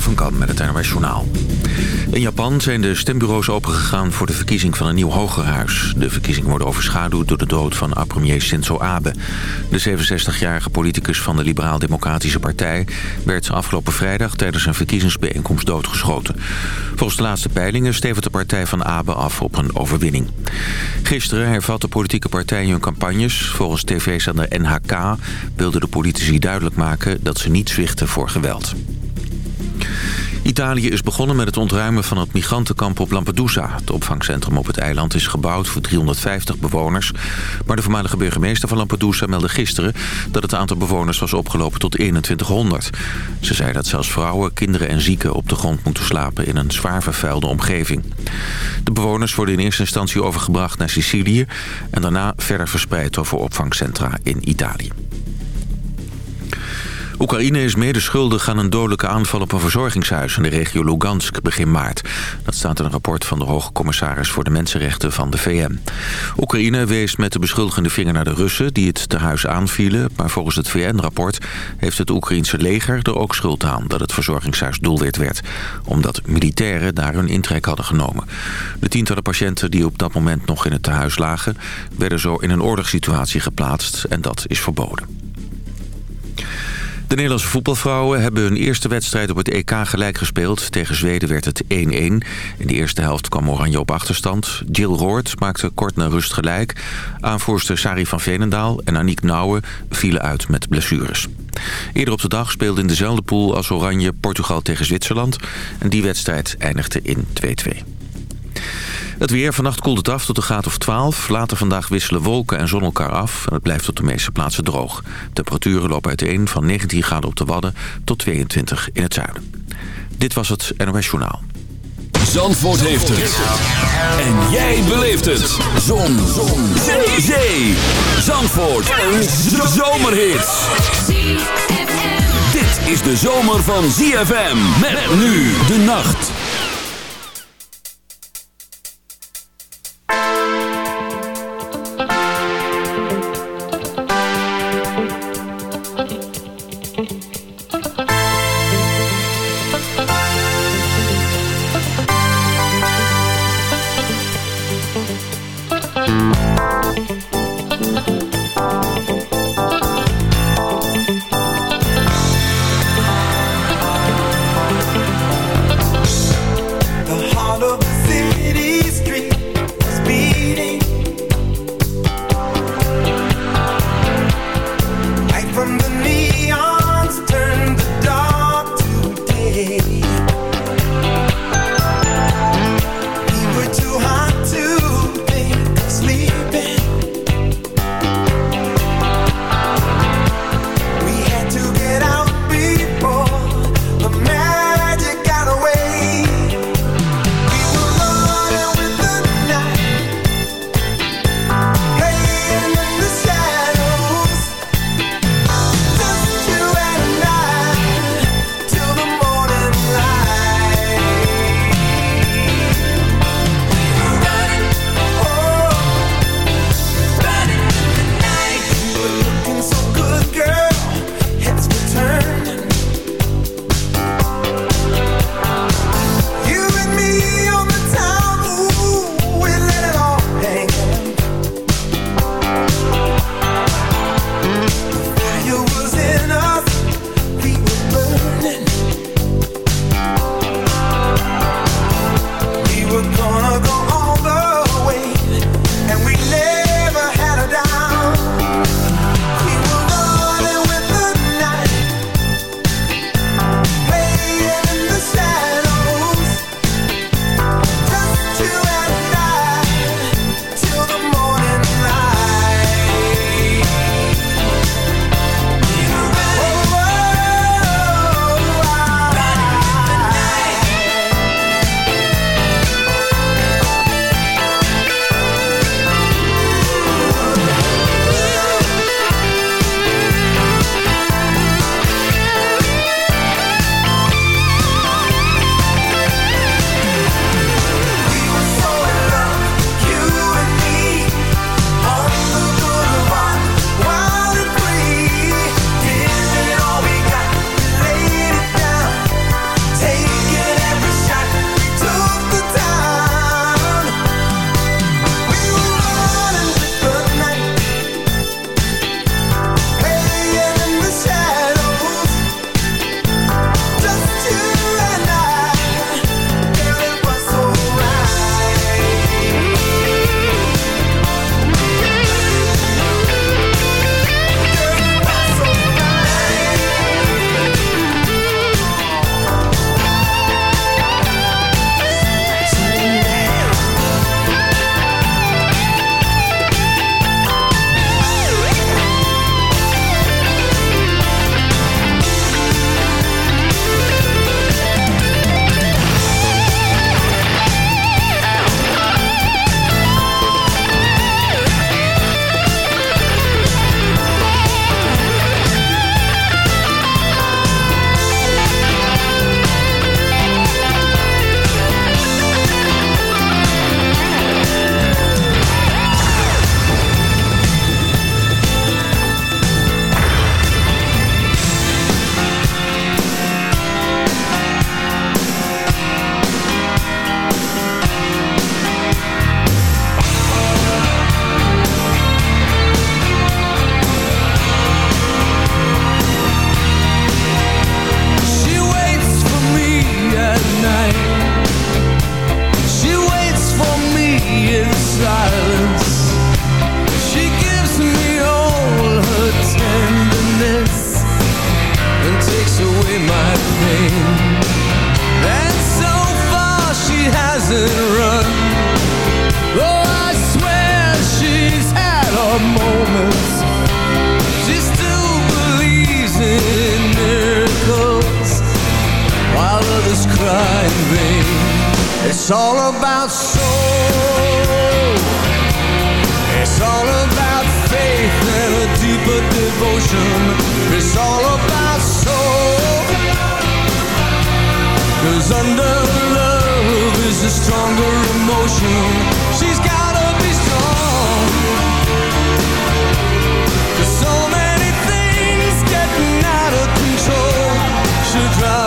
Van Kam met het NOS Journaal. In Japan zijn de stembureaus opengegaan voor de verkiezing van een nieuw hogerhuis. De verkiezingen worden overschaduwd door de dood van oud-premier Shinzo Abe. De 67-jarige politicus van de Liberaal-Democratische Partij... werd afgelopen vrijdag tijdens een verkiezingsbijeenkomst doodgeschoten. Volgens de laatste peilingen stevert de partij van Abe af op een overwinning. Gisteren hervatten politieke partijen hun campagnes. Volgens tv-zender NHK wilden de politici duidelijk maken... dat ze niet zwichten voor geweld. Italië is begonnen met het ontruimen van het migrantenkamp op Lampedusa. Het opvangcentrum op het eiland is gebouwd voor 350 bewoners. Maar de voormalige burgemeester van Lampedusa meldde gisteren... dat het aantal bewoners was opgelopen tot 2100. Ze zei dat zelfs vrouwen, kinderen en zieken op de grond moeten slapen... in een zwaar vervuilde omgeving. De bewoners worden in eerste instantie overgebracht naar Sicilië... en daarna verder verspreid over opvangcentra in Italië. Oekraïne is mede schuldig aan een dodelijke aanval op een verzorgingshuis in de regio Lugansk begin maart. Dat staat in een rapport van de hoge commissaris voor de mensenrechten van de VN. Oekraïne wees met de beschuldigende vinger naar de Russen die het tehuis aanvielen. Maar volgens het VN-rapport heeft het Oekraïense leger er ook schuld aan dat het verzorgingshuis doelwit werd. Omdat militairen daar hun intrek hadden genomen. De tientallen patiënten die op dat moment nog in het tehuis lagen werden zo in een oorlogssituatie geplaatst en dat is verboden. De Nederlandse voetbalvrouwen hebben hun eerste wedstrijd op het EK gelijk gespeeld. Tegen Zweden werd het 1-1. In de eerste helft kwam Oranje op achterstand. Jill Roord maakte kort na rust gelijk. Aanvoerster Sari van Veenendaal en Aniek Nouwen vielen uit met blessures. Eerder op de dag speelde in dezelfde pool als Oranje Portugal tegen Zwitserland. En die wedstrijd eindigde in 2-2. Het weer. Vannacht koelt het af tot een graad of 12. Later vandaag wisselen wolken en zon elkaar af. En het blijft op de meeste plaatsen droog. Temperaturen lopen uiteen van 19 graden op de Wadden tot 22 in het zuiden. Dit was het NOS Journaal. Zandvoort heeft het. En jij beleeft het. Zon. zon. Zee. Zee. Zandvoort. Een zomerhit. Dit is de zomer van ZFM. Met nu de nacht.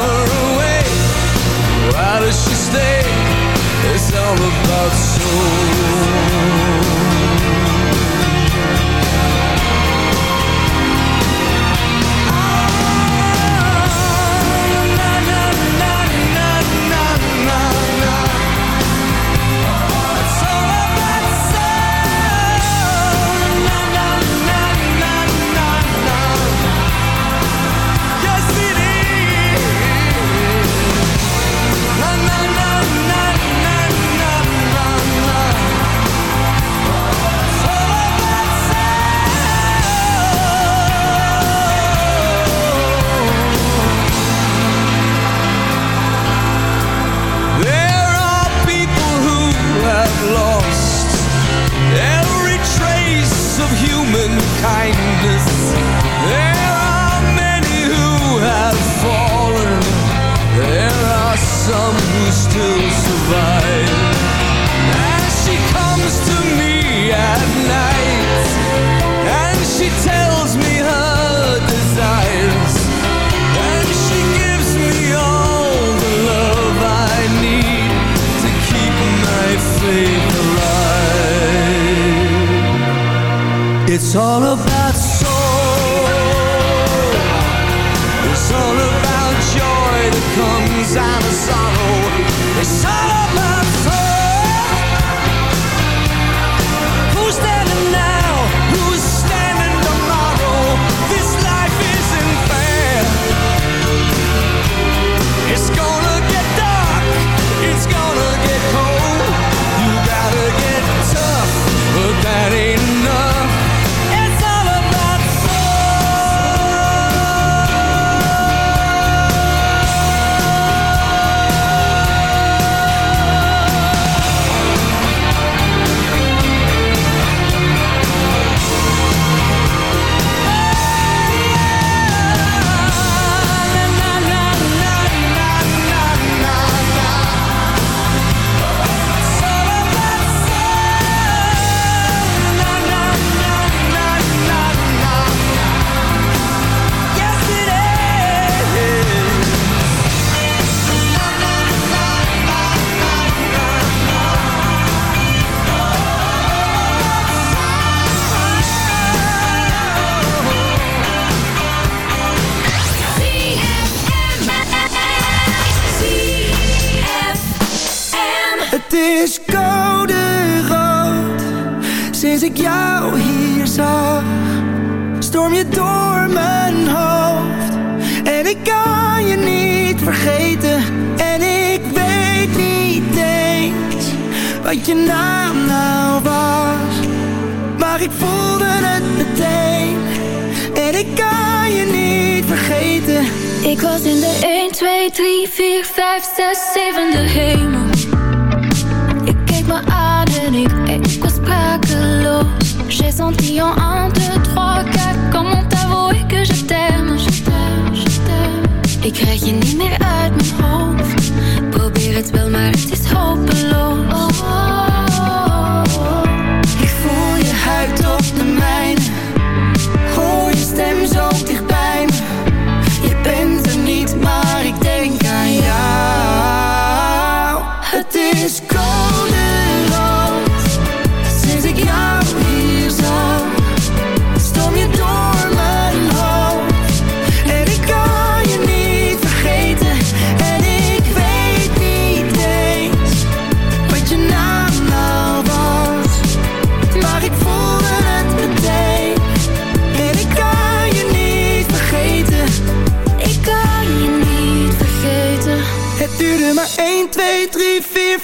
her away Why does she stay? It's all about soul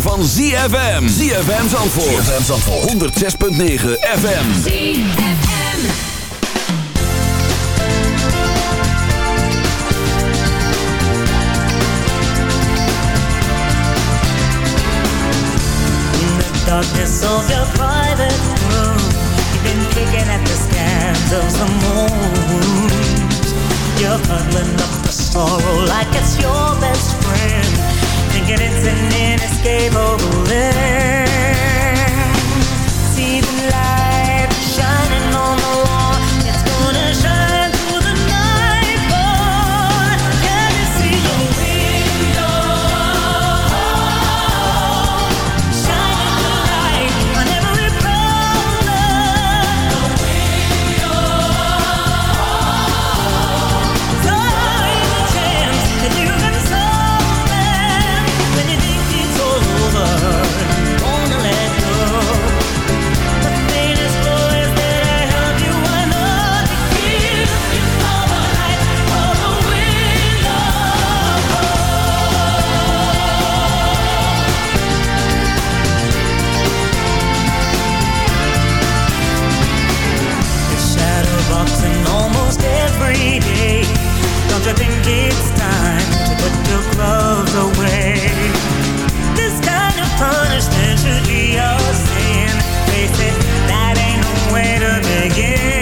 Van ZFM. ZFM Zandvoort. ZFM Zandvoort. 106.9 FM. ZFM. In the darkness of your private room, you've been picking at the scans of some wounds. You're huddling up the sorrow like it's your best friend thinking it's an inescapable end. See the light shining put your gloves away. This kind of punishment should be your sin. They say that ain't no way to begin.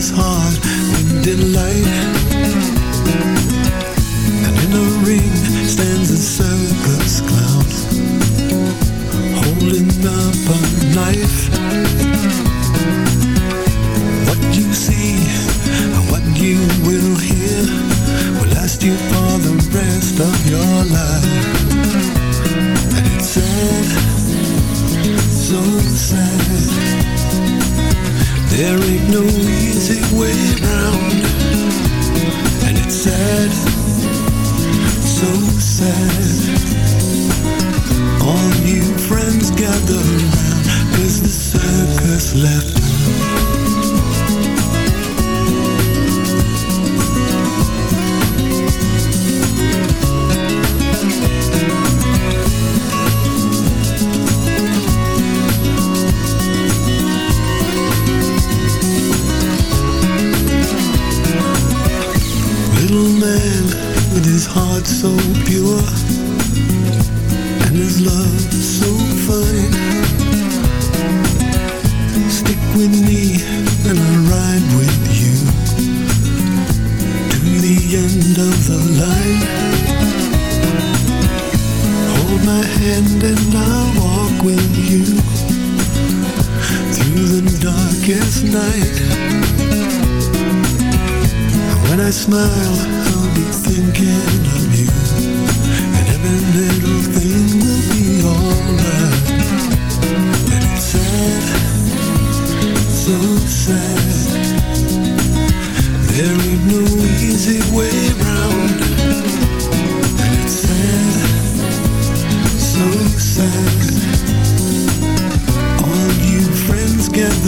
His heart with delight. And in a ring stands a circus clown holding up a knife. What you see and what you will hear will last you for the rest of your life. And it's sad, so sad. There ain't no easy way. And it's sad, so sad. All you friends gather round, cause the left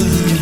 friends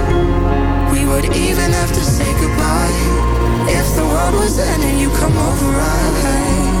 would even have to say goodbye. If the world was ending, you come over right.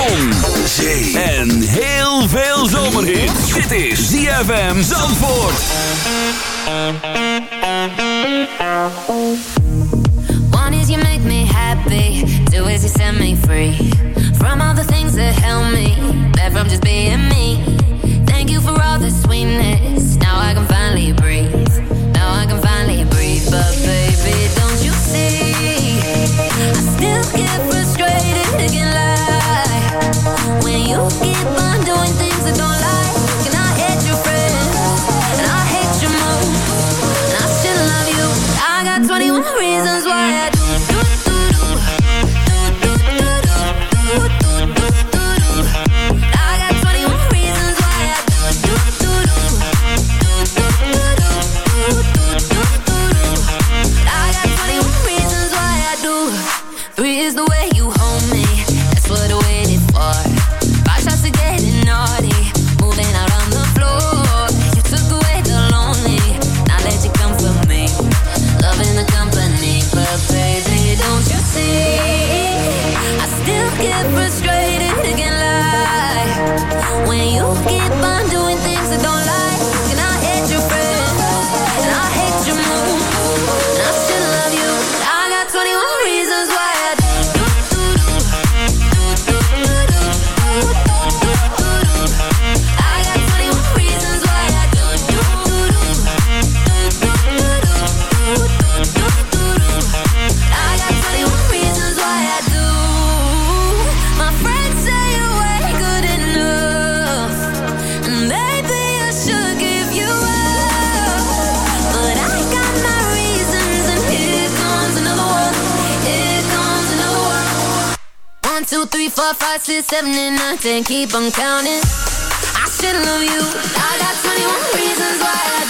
Zon, en heel veel zomerhit. Dit is ZFM Zandvoort. One is you make me happy. Two is you set me free. From all the things that help me. That from just being me. Four, five, six, seven, and nine, ten. Keep on counting. I still love you. I got 21 reasons why I